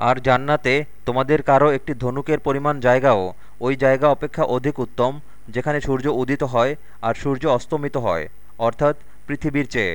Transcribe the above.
আর জান্নাতে তোমাদের কারও একটি ধনুকের পরিমাণ জায়গাও, ওই জায়গা অপেক্ষা অধিক উত্তম, যেখানে সূর্য উদিত হয় আর সূর্য অস্তমিত হয়, অর্থাৎ পৃথিবীর চেয়ে।